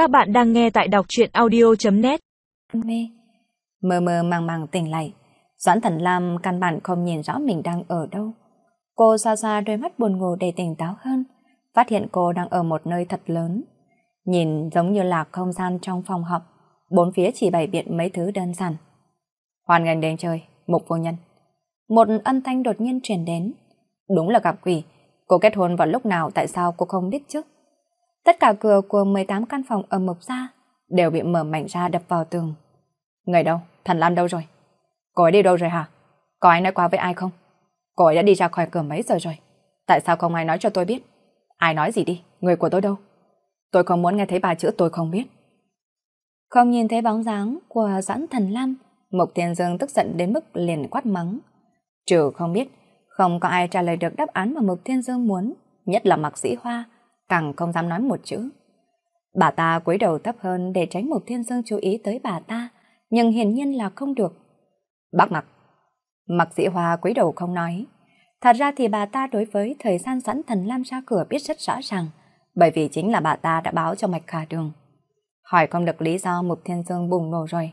Các bạn đang nghe tại đọc truyện audio.net Mê Mơ mơ màng màng tỉnh lại Doãn Thần Lam căn bản không nhìn rõ mình đang ở đâu. Cô xoa xoa đôi mắt buồn ngủ để tỉnh táo hơn, phát hiện cô đang ở một nơi thật lớn. Nhìn giống như là không gian trong phòng học bốn phía chỉ bày biện mấy thứ đơn giản. Hoàn ngành đến chơi, mục vô nhân. Một âm thanh đột nhiên truyền đến. Đúng là gặp quỷ, cô kết hôn vào lúc nào tại sao cô không biết chứ? Tất cả cửa của 18 căn phòng ở mục gia đều bị mở mạnh ra đập vào tường. Người đâu? Thần Lam đâu rồi? Cô ấy đi đâu rồi hả? Có ai nói qua với ai không? Cô ấy đã đi ra khỏi cửa mấy giờ rồi? Tại sao không ai nói cho tôi biết? Ai nói gì đi? Người của tôi đâu? Tôi không muốn nghe thấy ba chữ tôi không biết. Không nhìn thấy bóng dáng của Doãn Thần Lam, Mục Thiên Dương tức giận đến mức liền quát mắng. Trừ không biết, không có ai trả lời được đáp án mà Mục Thiên Dương muốn, nhất là Mạc Sĩ Hoa, càng không dám nói một chữ. Bà ta cúi đầu thấp hơn để tránh Mục Thiên Dương chú ý tới bà ta, nhưng hiển nhiên là không được. Bác Mặc. Mặc dĩ hoa cúi đầu không nói. Thật ra thì bà ta đối với thời gian sẵn thần Lam ra cửa biết rất rõ ràng, bởi vì chính là bà ta đã báo cho Mạch Khả Đường. Hỏi không được lý do Mục Thiên Dương bùng nổ rồi.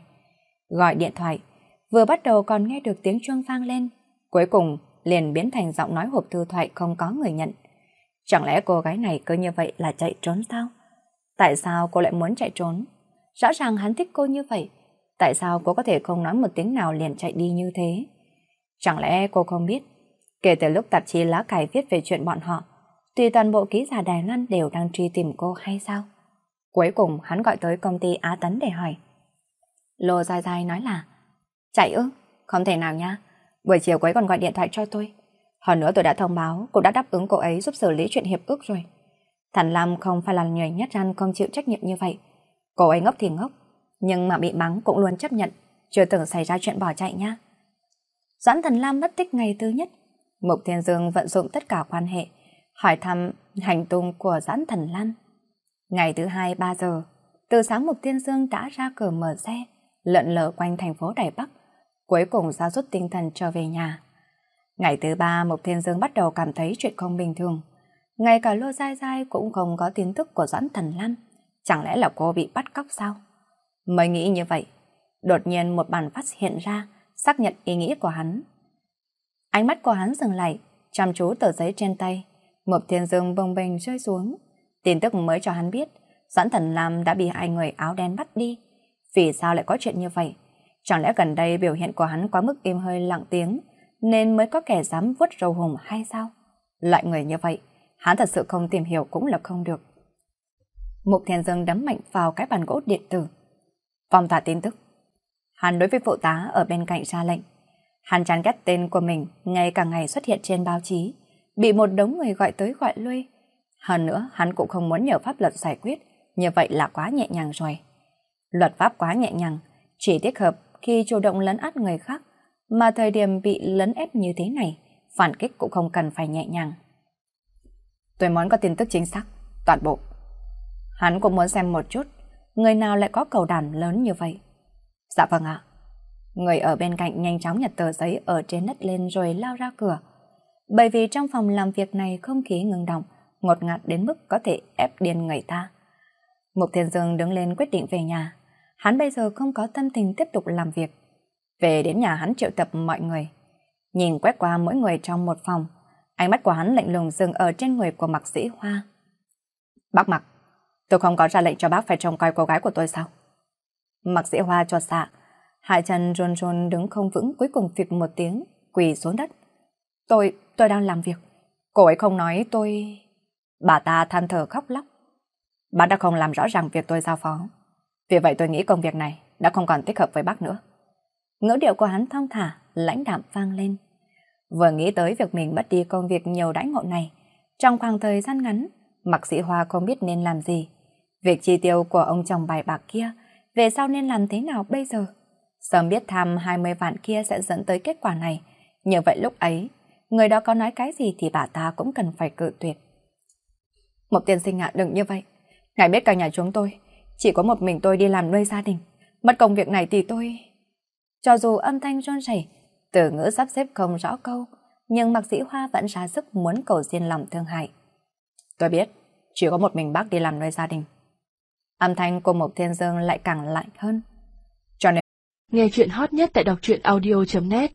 Gọi điện thoại, vừa bắt đầu còn nghe được tiếng chuông vang lên, cuối cùng liền biến thành giọng nói hộp thư thoại không có người nhận. Chẳng lẽ cô gái này cứ như vậy là chạy trốn sao? Tại sao cô lại muốn chạy trốn? Rõ ràng hắn thích cô như vậy, Tại sao cô có thể không nói một tiếng nào liền chạy đi như thế? Chẳng lẽ cô không biết? Kể từ lúc tạp chí lá cải viết về chuyện bọn họ, tùy toàn bộ ký giả Đài Loan đều đang truy tìm cô hay sao? Cuối cùng hắn gọi tới công ty Á Tấn để hỏi. Lô dài dài nói là Chạy ư? Không thể nào nha. Buổi chiều cô còn gọi điện thoại cho tôi. Hơn nữa tôi đã thông báo, cô đã đáp ứng cô ấy giúp xử lý chuyện hiệp ước rồi. Thần Lam không phải là người nhất răn không chịu trách nhiệm như vậy. Cô ấy ngốc thì ngốc, nhưng mà bị mắng cũng luôn chấp nhận, chưa từng xảy ra chuyện bỏ chạy nha. Doãn Thần Lam mất tích ngày thứ nhất, Mục Thiên Dương vận dụng tất cả quan hệ, hỏi thăm hành tung của Doãn Thần Lam. Ngày thứ hai 3 giờ, từ sáng Mục Thiên Dương đã ra cửa mở xe, lợn lờ quanh thành phố Đài Bắc, cuối cùng ra rút tinh thần trở về nhà. Ngày thứ ba, Mục Thiên Dương bắt đầu cảm thấy chuyện không bình thường. Ngay cả Lô Giai Giai cũng không có tin tức của Doãn Thần Lan. Chẳng lẽ là cô bị bắt cóc sao? Mới nghĩ như vậy, đột nhiên một bản phát hiện ra, xác nhận ý nghĩ của hắn. Ánh mắt của hắn dừng lại, chăm chú tờ giấy trên tay, một thiên dương bồng bềnh rơi xuống. Tin tức mới cho hắn biết, Doãn Thần Lam đã bị hai người áo đen bắt đi. Vì sao lại có chuyện như vậy? Chẳng lẽ gần đây biểu hiện của hắn quá mức im hơi lặng tiếng, nên mới có kẻ dám vuốt râu hùng hay sao? Loại người như vậy, hắn thật sự không tìm hiểu cũng là không được. Mục Thiên Dương đấm mạnh vào cái bàn gỗ điện tử, Phong tỏa tin tức. Hắn đối với phụ tá ở bên cạnh ra lệnh. Hắn chán ghét tên của mình ngày càng ngày xuất hiện trên báo chí, bị một đống người gọi tới gọi lui. Hơn nữa, hắn cũng không muốn nhờ pháp luật giải quyết, như vậy là quá nhẹ nhàng rồi. Luật pháp quá nhẹ nhàng, chỉ thích hợp khi chủ động lấn át người khác, mà thời điểm bị lấn ép như thế này, phản kích cũng không cần phải nhẹ nhàng. Tôi muốn có tin tức chính xác, toàn bộ. Hắn cũng muốn xem một chút người nào lại có cầu đàn lớn như vậy? Dạ vâng ạ. Người ở bên cạnh nhanh chóng nhặt tờ giấy ở trên đất lên rồi lao ra cửa. Bởi vì trong phòng làm việc này không khí ngừng động, ngột ngạt đến mức có thể ép điên người ta. Mục Thiên Dương đứng lên quyết định về nhà. Hắn bây giờ không có tâm tình tiếp tục làm việc. Về đến nhà hắn triệu tập mọi người. Nhìn quét qua mỗi người trong một phòng, ánh mắt của hắn lạnh lùng dừng ở trên người của Mạc Sĩ Hoa. Bác mặc Tôi không có ra lệnh cho bác phải trông coi cô gái của tôi sao? Mặc sĩ hoa cho xạ, hai chân run run đứng không vững cuối cùng phịch một tiếng, quỳ xuống đất. Tôi, tôi đang làm việc. Cô ấy không nói tôi... Bà ta than thở khóc lóc. Bác đã không làm rõ ràng việc tôi giao phó. Vì vậy tôi nghĩ công việc này đã không còn thích hợp với bác nữa. Ngữ điệu của hắn thong thả, lãnh đạm vang lên. Vừa nghĩ tới việc mình mất đi công việc nhiều đãi ngộ này, trong khoảng thời gian ngắn, Mặc sĩ Hoa không biết nên làm gì. Việc chi tiêu của ông chồng bài bạc kia, về sau nên làm thế nào bây giờ? Sớm biết tham 20 vạn kia sẽ dẫn tới kết quả này. Như vậy lúc ấy, người đó có nói cái gì thì bà ta cũng cần phải cự tuyệt. Một tiên sinh ạ đừng như vậy. Ngài biết cả nhà chúng tôi, chỉ có một mình tôi đi làm nuôi gia đình. Mất công việc này thì tôi... Cho dù âm thanh run rẩy, từ ngữ sắp xếp không rõ câu, nhưng Mạc Sĩ Hoa vẫn ra sức muốn cầu xin lòng thương hại. Tôi biết, chỉ có một mình bác đi làm nuôi gia đình. Âm thanh của Mộc Thiên Dương lại càng lạnh hơn. Nghe chuyện hot nhất tại đọc truyện audio.net